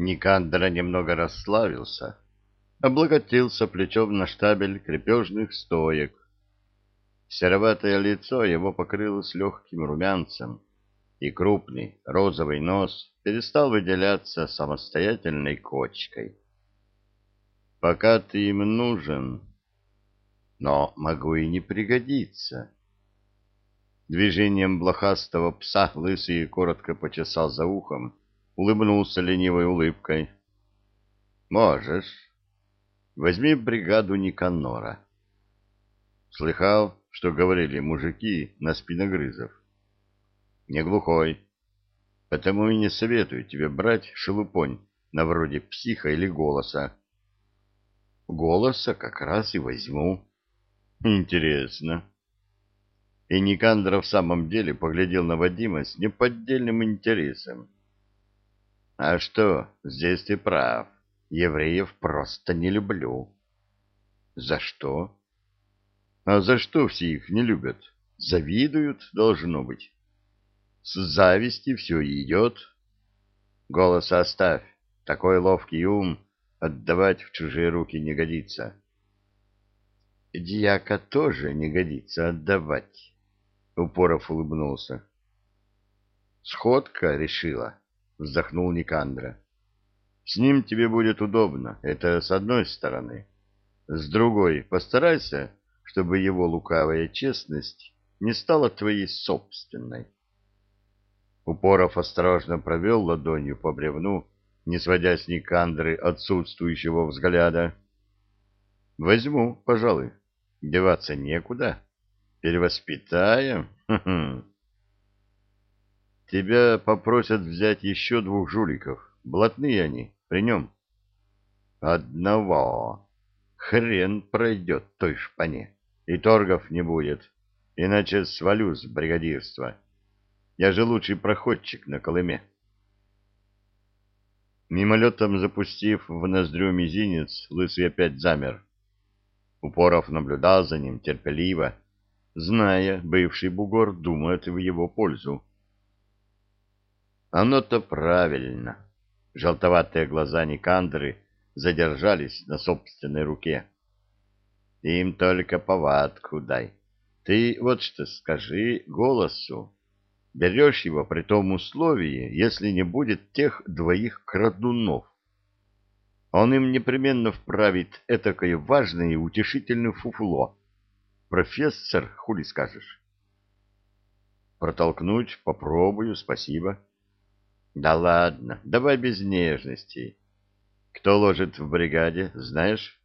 Никандра немного расслабился, облокотился плечом на штабель крепежных стоек. Сероватое лицо его покрылось легким румянцем, и крупный розовый нос перестал выделяться самостоятельной кочкой. «Пока ты им нужен, но могу и не пригодиться». Движением блохастого пса лысый коротко почесал за ухом, улыбнулся ленивой улыбкой. «Можешь. Возьми бригаду Никанора». Слыхал, что говорили мужики на спиногрызов? Не глухой. Потому и не советую тебе брать шелупонь на вроде психа или голоса. Голоса как раз и возьму. Интересно. И Никандра в самом деле поглядел на Вадима с неподдельным интересом. А что, здесь ты прав. Евреев просто не люблю. За что? А за что все их не любят? Завидуют, должно быть. С зависти все идет. Голос оставь. Такой ловкий ум отдавать в чужие руки не годится. Дьяка тоже не годится отдавать. Упоров улыбнулся. Сходка решила вздохнул Никандра. С ним тебе будет удобно, это с одной стороны. С другой, постарайся, чтобы его лукавая честность не стала твоей собственной. Упоров осторожно провел ладонью по бревну, не сводя с Никандры отсутствующего взгляда. — Возьму, пожалуй. Деваться некуда. Перевоспитаем. Тебя попросят взять еще двух жуликов. Блатные они, при нем. Одного. Хрен пройдет той шпане. И торгов не будет. Иначе свалю с бригадирства. Я же лучший проходчик на Колыме. Мимолетом запустив в ноздрю мизинец, лысый опять замер. Упоров наблюдал за ним терпеливо, зная, бывший бугор думает в его пользу. Оно-то правильно. Желтоватые глаза Никандры задержались на собственной руке. Им только повадку дай. Ты вот что скажи голосу. Берешь его при том условии, если не будет тех двоих крадунов. Он им непременно вправит этакое важное и утешительное фуфло. Профессор, хули скажешь? Протолкнуть попробую, спасибо. Да ладно, давай без нежностей. Кто ложит в бригаде, знаешь?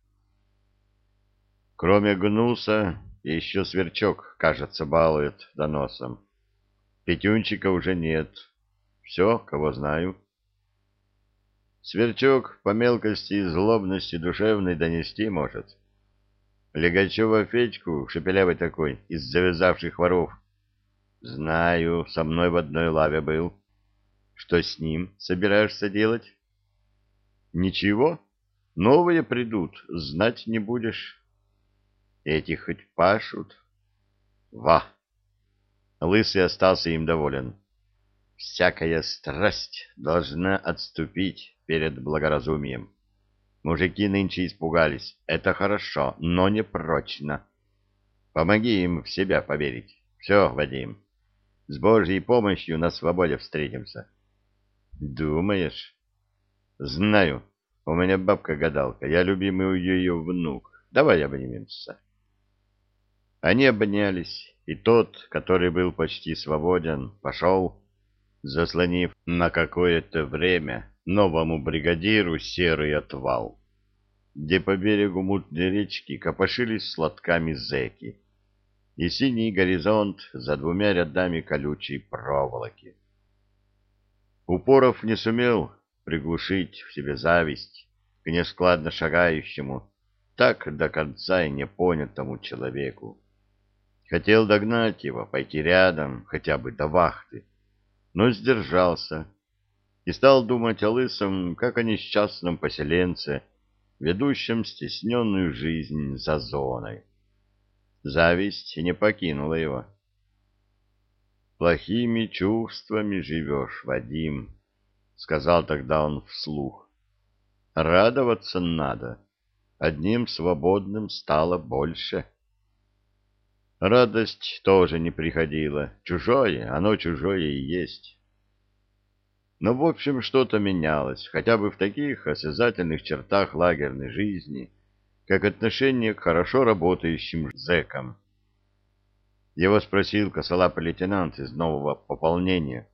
Кроме гнуса, еще сверчок, кажется, балует доносом. Петюнчика уже нет. Все, кого знаю. Сверчок по мелкости и злобности душевной донести может. Легачева Федьку, шепелявый такой, из завязавших воров. Знаю, со мной в одной лаве был. Что с ним собираешься делать? Ничего, новые придут, знать не будешь. Эти хоть пашут. Ва! Лысый остался им доволен. Всякая страсть должна отступить перед благоразумием. Мужики нынче испугались. Это хорошо, но не прочно. Помоги им в себя поверить. Все, Вадим, с Божьей помощью на свободе встретимся. Думаешь? Знаю. У меня бабка-гадалка. Я любимый ее внук. Давай обнимемся. Они обнялись, и тот, который был почти свободен, пошел, заслонив на какое-то время новому бригадиру серый отвал, где по берегу мутной речки копошились сладками зэки, и синий горизонт за двумя рядами колючей проволоки. Упоров не сумел приглушить в себе зависть к нескладно шагающему, так до конца и непонятому человеку. Хотел догнать его, пойти рядом, хотя бы до вахты, но сдержался и стал думать о лысом, как о несчастном поселенце, ведущем стесненную жизнь за зоной. Зависть не покинула его. Плохими чувствами живешь, Вадим. — сказал тогда он вслух. «Радоваться надо. Одним свободным стало больше». Радость тоже не приходила. Чужое, оно чужое и есть. Но, в общем, что-то менялось, хотя бы в таких осязательных чертах лагерной жизни, как отношение к хорошо работающим зэкам. Его спросил косолапый лейтенант из нового пополнения.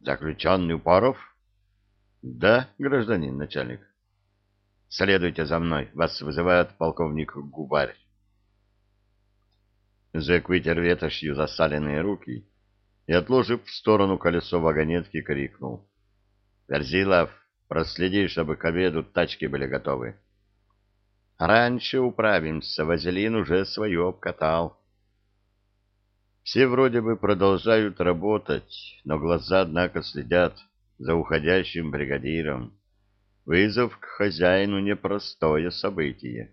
«Заключенный Упоров?» «Да, гражданин начальник». «Следуйте за мной, вас вызывает полковник Губарь». Зэк вытер ветошью засаленные руки и, отложив в сторону колесо вагонетки, крикнул. «Верзилов, проследи, чтобы к обеду тачки были готовы». «Раньше управимся, Вазелин уже свое обкатал». Все вроде бы продолжают работать, но глаза, однако, следят за уходящим бригадиром. Вызов к хозяину — непростое событие.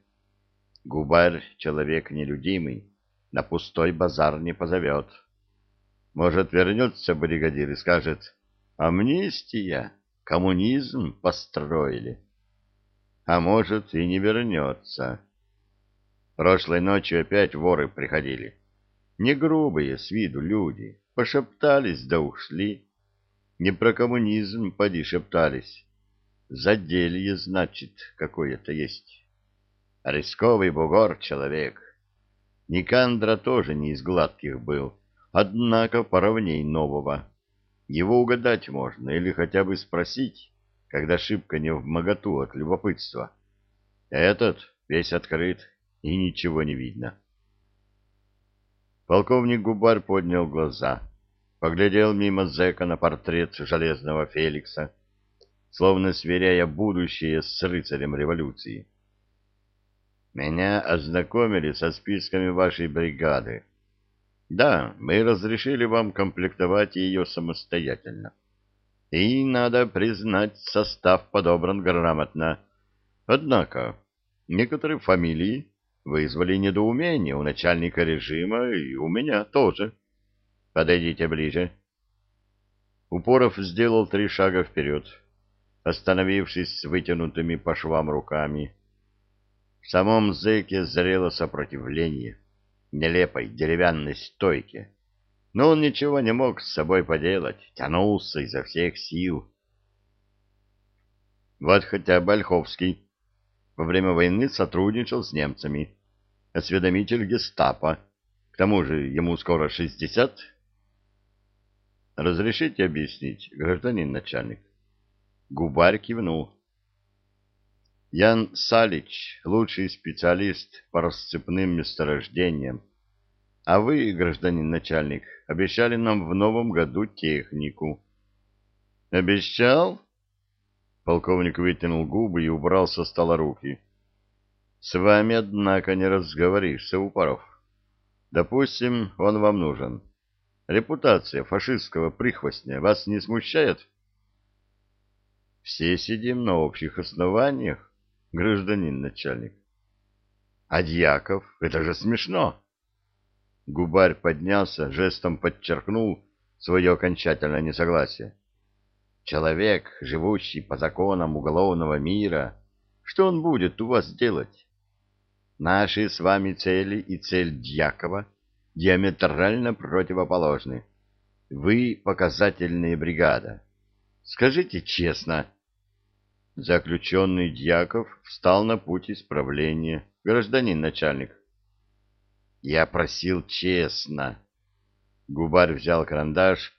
Губарь — человек нелюдимый, на пустой базар не позовет. Может, вернется бригадир и скажет «Амнистия, коммунизм построили». А может, и не вернется. Прошлой ночью опять воры приходили. Не грубые с виду люди, пошептались да ушли. Не про коммунизм поди шептались. Заделье, значит, какое-то есть. Рисковый бугор человек. Никандра тоже не из гладких был, однако поровней нового. Его угадать можно или хотя бы спросить, когда шибко не в моготу от любопытства. Этот весь открыт, и ничего не видно. Полковник Губарь поднял глаза, поглядел мимо зэка на портрет железного Феликса, словно сверяя будущее с рыцарем революции. «Меня ознакомили со списками вашей бригады. Да, мы разрешили вам комплектовать ее самостоятельно. И, надо признать, состав подобран грамотно. Однако, некоторые фамилии вызвали недоумение у начальника режима и у меня тоже. Подойдите ближе. Упоров сделал три шага вперед, остановившись с вытянутыми по швам руками. В самом зэке зрело сопротивление, нелепой деревянной стойке. Но он ничего не мог с собой поделать, тянулся изо всех сил. Вот хотя бы во время войны сотрудничал с немцами, осведомитель гестапо. К тому же ему скоро шестьдесят. Разрешите объяснить, гражданин начальник? Губарь кивнул. Ян Салич — лучший специалист по расцепным месторождениям. А вы, гражданин начальник, обещали нам в новом году технику. Обещал? Полковник вытянул губы и убрал со стола руки. С вами, однако, не разговоришься, Упоров. Допустим, он вам нужен. Репутация фашистского прихвостня вас не смущает? Все сидим на общих основаниях, гражданин начальник. А Дьяков, это же смешно. Губарь поднялся, жестом подчеркнул свое окончательное несогласие. Человек, живущий по законам уголовного мира, что он будет у вас делать? Наши с вами цели и цель Дьякова диаметрально противоположны. Вы показательная бригада. Скажите честно. Заключенный Дьяков встал на путь исправления. Гражданин начальник. Я просил честно. Губарь взял карандаш,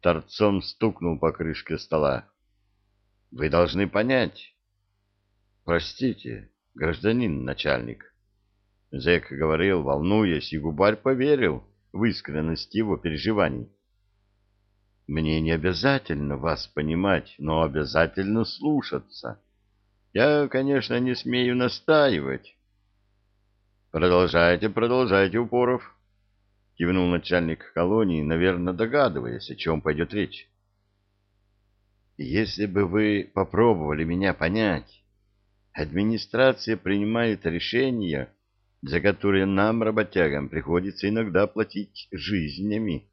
торцом стукнул по крышке стола. Вы должны понять. Простите, гражданин начальник. Зэк говорил, волнуясь, и губарь поверил в искренность его переживаний. «Мне не обязательно вас понимать, но обязательно слушаться. Я, конечно, не смею настаивать». «Продолжайте, продолжайте, Упоров», — кивнул начальник колонии, наверное, догадываясь, о чем пойдет речь. «Если бы вы попробовали меня понять, администрация принимает решения...» за которые нам, работягам, приходится иногда платить жизнями.